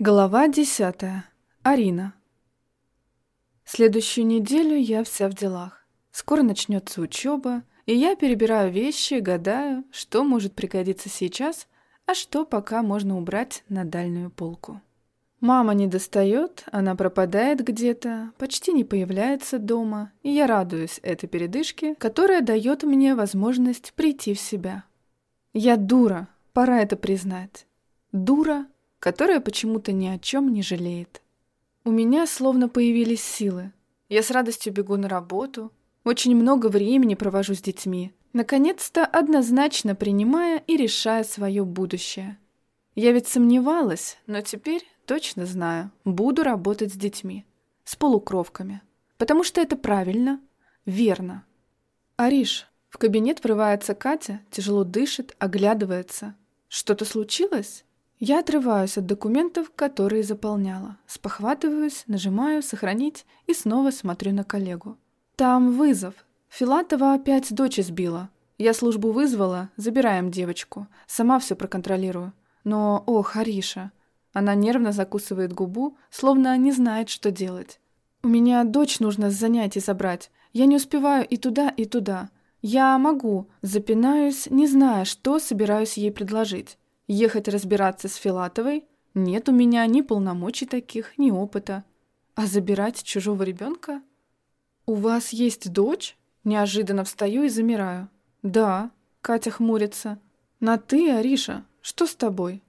Глава десятая. Арина. Следующую неделю я вся в делах. Скоро начнется учеба, и я перебираю вещи, гадаю, что может пригодиться сейчас, а что пока можно убрать на дальнюю полку. Мама не достает, она пропадает где-то, почти не появляется дома, и я радуюсь этой передышке, которая дает мне возможность прийти в себя. Я дура, пора это признать. Дура — которая почему-то ни о чем не жалеет. У меня словно появились силы. Я с радостью бегу на работу, очень много времени провожу с детьми, наконец-то однозначно принимая и решая свое будущее. Я ведь сомневалась, но теперь точно знаю, буду работать с детьми, с полукровками, потому что это правильно, верно. Ариш, в кабинет врывается Катя, тяжело дышит, оглядывается. Что-то случилось? Я отрываюсь от документов, которые заполняла, спохватываюсь, нажимаю «Сохранить» и снова смотрю на коллегу. Там вызов. Филатова опять дочь избила. Я службу вызвала, забираем девочку. Сама все проконтролирую. Но, ох, Ариша. Она нервно закусывает губу, словно не знает, что делать. У меня дочь нужно с занятий забрать. Я не успеваю и туда, и туда. Я могу, запинаюсь, не зная, что собираюсь ей предложить. Ехать разбираться с Филатовой? Нет у меня ни полномочий таких, ни опыта. А забирать чужого ребенка? У вас есть дочь? Неожиданно встаю и замираю. Да, Катя хмурится. На ты, Ариша, что с тобой?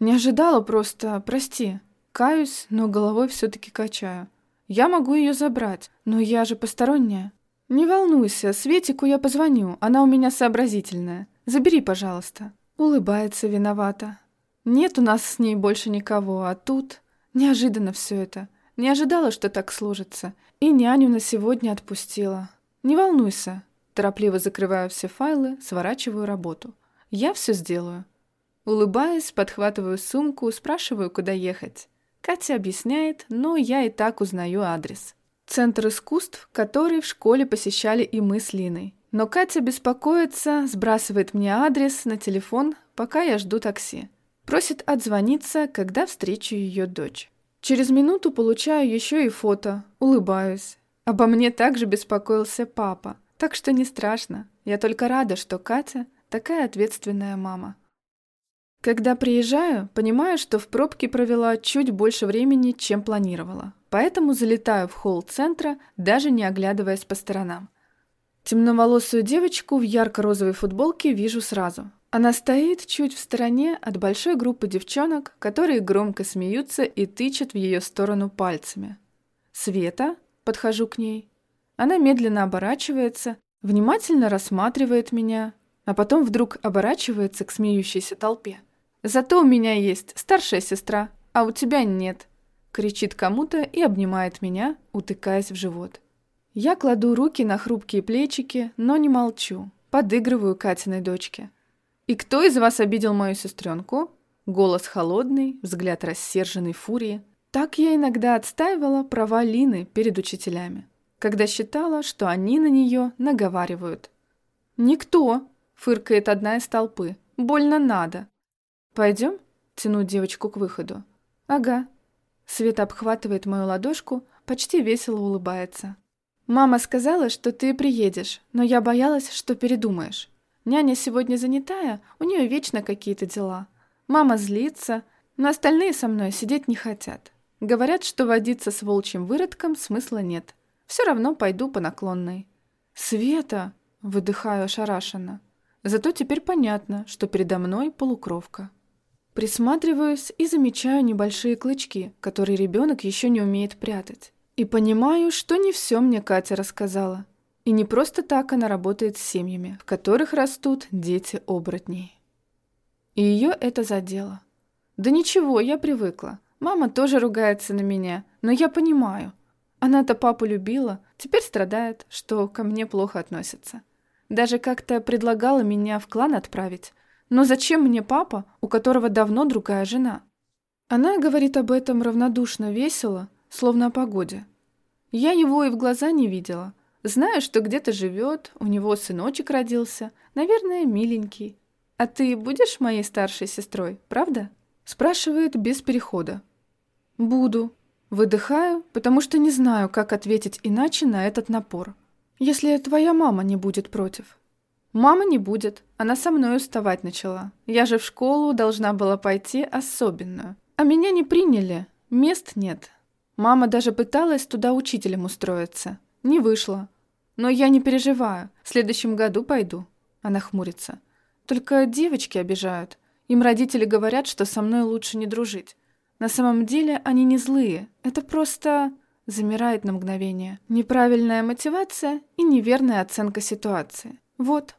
Не ожидала просто, прости. Каюсь, но головой все-таки качаю. Я могу ее забрать, но я же посторонняя. Не волнуйся, Светику я позвоню, она у меня сообразительная. Забери, пожалуйста. Улыбается виновата. Нет у нас с ней больше никого, а тут... Неожиданно все это. Не ожидала, что так сложится. И няню на сегодня отпустила. Не волнуйся. Торопливо закрываю все файлы, сворачиваю работу. Я все сделаю. Улыбаясь, подхватываю сумку, спрашиваю, куда ехать. Катя объясняет, но я и так узнаю адрес. Центр искусств, который в школе посещали и мы с Линой. Но Катя беспокоится, сбрасывает мне адрес на телефон, пока я жду такси. Просит отзвониться, когда встречу ее дочь. Через минуту получаю еще и фото, улыбаюсь. Обо мне также беспокоился папа, так что не страшно. Я только рада, что Катя такая ответственная мама. Когда приезжаю, понимаю, что в пробке провела чуть больше времени, чем планировала. Поэтому залетаю в холл центра, даже не оглядываясь по сторонам. Темноволосую девочку в ярко-розовой футболке вижу сразу. Она стоит чуть в стороне от большой группы девчонок, которые громко смеются и тычут в ее сторону пальцами. «Света?» – подхожу к ней. Она медленно оборачивается, внимательно рассматривает меня, а потом вдруг оборачивается к смеющейся толпе. «Зато у меня есть старшая сестра, а у тебя нет», – кричит кому-то и обнимает меня, утыкаясь в живот. Я кладу руки на хрупкие плечики, но не молчу. Подыгрываю Катиной дочке. «И кто из вас обидел мою сестренку?» Голос холодный, взгляд рассерженный фурии. Так я иногда отстаивала права Лины перед учителями, когда считала, что они на нее наговаривают. «Никто!» — фыркает одна из толпы. «Больно надо!» «Пойдем?» — тяну девочку к выходу. «Ага». Света обхватывает мою ладошку, почти весело улыбается. «Мама сказала, что ты приедешь, но я боялась, что передумаешь. Няня сегодня занятая, у нее вечно какие-то дела. Мама злится, но остальные со мной сидеть не хотят. Говорят, что водиться с волчьим выродком смысла нет. Все равно пойду по наклонной». «Света!» — выдыхаю ошарашенно. Зато теперь понятно, что передо мной полукровка. Присматриваюсь и замечаю небольшие клычки, которые ребенок еще не умеет прятать. И понимаю, что не все мне Катя рассказала. И не просто так она работает с семьями, в которых растут дети оборотней. И ее это задело. Да ничего, я привыкла. Мама тоже ругается на меня, но я понимаю. Она-то папу любила, теперь страдает, что ко мне плохо относится. Даже как-то предлагала меня в клан отправить. Но зачем мне папа, у которого давно другая жена? Она говорит об этом равнодушно, весело, словно о погоде. Я его и в глаза не видела. Знаю, что где-то живет, у него сыночек родился, наверное, миленький. А ты будешь моей старшей сестрой, правда? Спрашивает без перехода. Буду. Выдыхаю, потому что не знаю, как ответить иначе на этот напор. Если твоя мама не будет против. Мама не будет. Она со мной уставать начала. Я же в школу должна была пойти особенную. А меня не приняли. Мест нет. Мама даже пыталась туда учителем устроиться. Не вышло. Но я не переживаю. В следующем году пойду. Она хмурится. Только девочки обижают. Им родители говорят, что со мной лучше не дружить. На самом деле они не злые. Это просто... Замирает на мгновение. Неправильная мотивация и неверная оценка ситуации. Вот.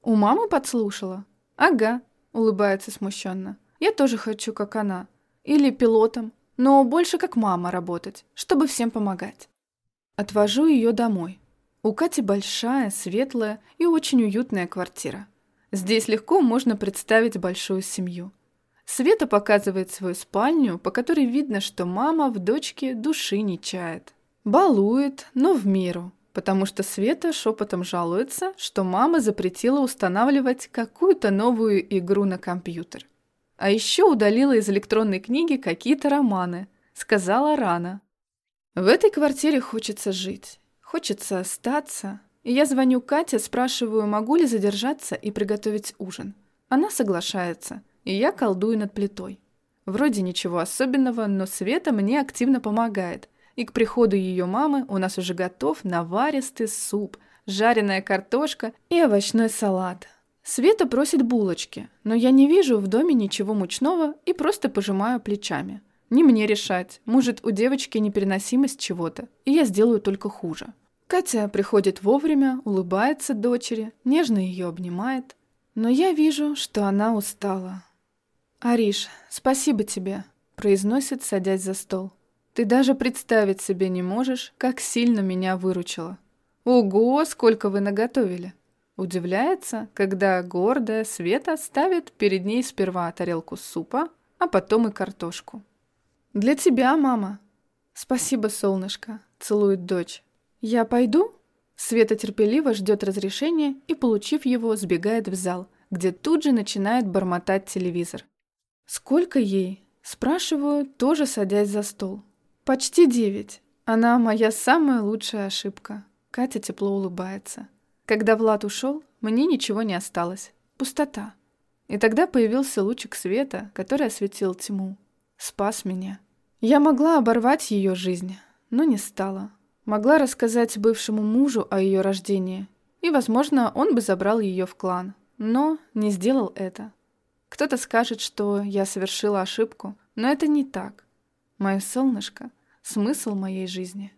У мамы подслушала? Ага, улыбается смущенно. Я тоже хочу, как она. Или пилотом, но больше как мама работать, чтобы всем помогать. Отвожу ее домой. У Кати большая, светлая и очень уютная квартира. Здесь легко можно представить большую семью. Света показывает свою спальню, по которой видно, что мама в дочке души не чает. Балует, но в меру, потому что Света шепотом жалуется, что мама запретила устанавливать какую-то новую игру на компьютер. А еще удалила из электронной книги какие-то романы. Сказала рано. В этой квартире хочется жить, хочется остаться. И я звоню Кате, спрашиваю, могу ли задержаться и приготовить ужин. Она соглашается – и я колдую над плитой. Вроде ничего особенного, но Света мне активно помогает, и к приходу ее мамы у нас уже готов наваристый суп, жареная картошка и овощной салат. Света просит булочки, но я не вижу в доме ничего мучного и просто пожимаю плечами. Не мне решать, может, у девочки непереносимость чего-то, и я сделаю только хуже. Катя приходит вовремя, улыбается дочери, нежно ее обнимает. Но я вижу, что она устала. «Ариш, спасибо тебе», — произносит, садясь за стол. «Ты даже представить себе не можешь, как сильно меня выручила». «Ого, сколько вы наготовили!» Удивляется, когда гордая Света ставит перед ней сперва тарелку супа, а потом и картошку. «Для тебя, мама». «Спасибо, солнышко», — целует дочь. «Я пойду?» Света терпеливо ждет разрешения и, получив его, сбегает в зал, где тут же начинает бормотать телевизор. «Сколько ей?» Спрашиваю, тоже садясь за стол. «Почти девять. Она моя самая лучшая ошибка». Катя тепло улыбается. Когда Влад ушел, мне ничего не осталось. Пустота. И тогда появился лучик света, который осветил тьму. Спас меня. Я могла оборвать ее жизнь, но не стала. Могла рассказать бывшему мужу о ее рождении, и, возможно, он бы забрал ее в клан. Но не сделал это. Кто-то скажет, что я совершила ошибку, но это не так. Мое солнышко — смысл моей жизни.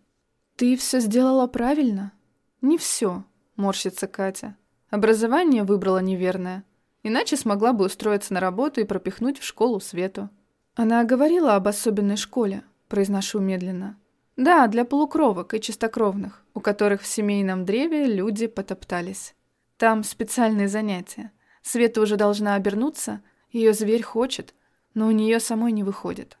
Ты все сделала правильно? Не все, морщится Катя. Образование выбрала неверное. Иначе смогла бы устроиться на работу и пропихнуть в школу Свету. Она говорила об особенной школе, произношу медленно. Да, для полукровок и чистокровных, у которых в семейном древе люди потоптались. Там специальные занятия. Света уже должна обернуться, ее зверь хочет, но у нее самой не выходит.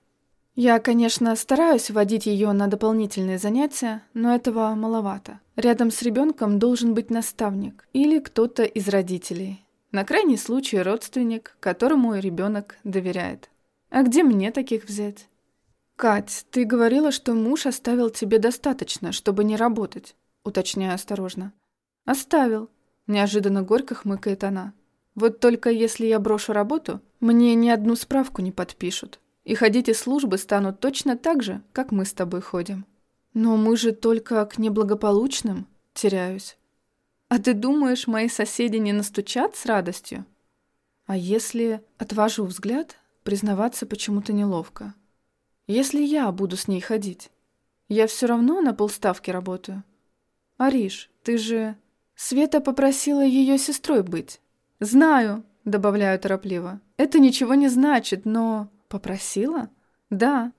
Я, конечно, стараюсь водить ее на дополнительные занятия, но этого маловато. Рядом с ребенком должен быть наставник или кто-то из родителей. На крайний случай родственник, которому ребенок доверяет. А где мне таких взять? «Кать, ты говорила, что муж оставил тебе достаточно, чтобы не работать», уточняю осторожно. «Оставил», неожиданно горько хмыкает она. Вот только если я брошу работу, мне ни одну справку не подпишут. И ходить из службы станут точно так же, как мы с тобой ходим. Но мы же только к неблагополучным теряюсь. А ты думаешь, мои соседи не настучат с радостью? А если отвожу взгляд, признаваться почему-то неловко. Если я буду с ней ходить, я все равно на полставки работаю. Ариш, ты же... Света попросила ее сестрой быть. «Знаю», — добавляю торопливо. «Это ничего не значит, но...» «Попросила?» «Да».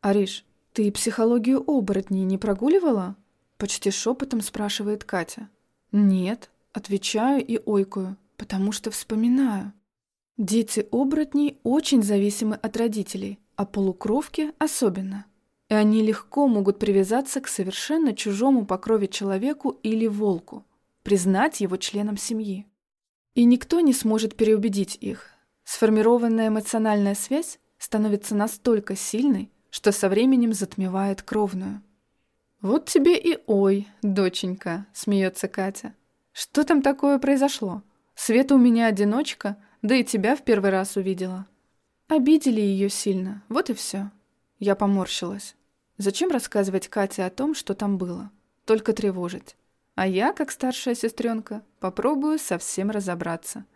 «Ариш, ты психологию оборотней не прогуливала?» Почти шепотом спрашивает Катя. «Нет», — отвечаю и ойкую, потому что вспоминаю. Дети оборотней очень зависимы от родителей, а полукровки особенно. И они легко могут привязаться к совершенно чужому по крови человеку или волку, признать его членом семьи. И никто не сможет переубедить их. Сформированная эмоциональная связь становится настолько сильной, что со временем затмевает кровную. «Вот тебе и ой, доченька», — смеется Катя. «Что там такое произошло? Света у меня одиночка, да и тебя в первый раз увидела». Обидели ее сильно, вот и все. Я поморщилась. Зачем рассказывать Кате о том, что там было? Только тревожить. А я, как старшая сестренка, попробую совсем разобраться.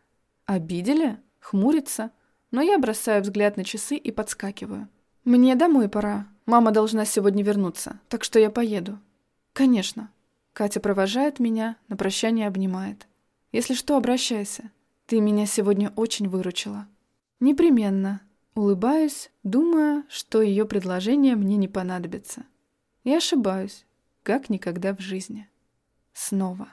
Обидели? Хмурится? Но я бросаю взгляд на часы и подскакиваю. Мне домой пора. Мама должна сегодня вернуться, так что я поеду. Конечно. Катя провожает меня, на прощание обнимает. Если что, обращайся. Ты меня сегодня очень выручила. Непременно. Улыбаюсь, думая, что ее предложение мне не понадобится. И ошибаюсь, как никогда в жизни. Снова.